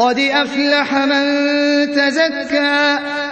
قد أفلح من تزكى.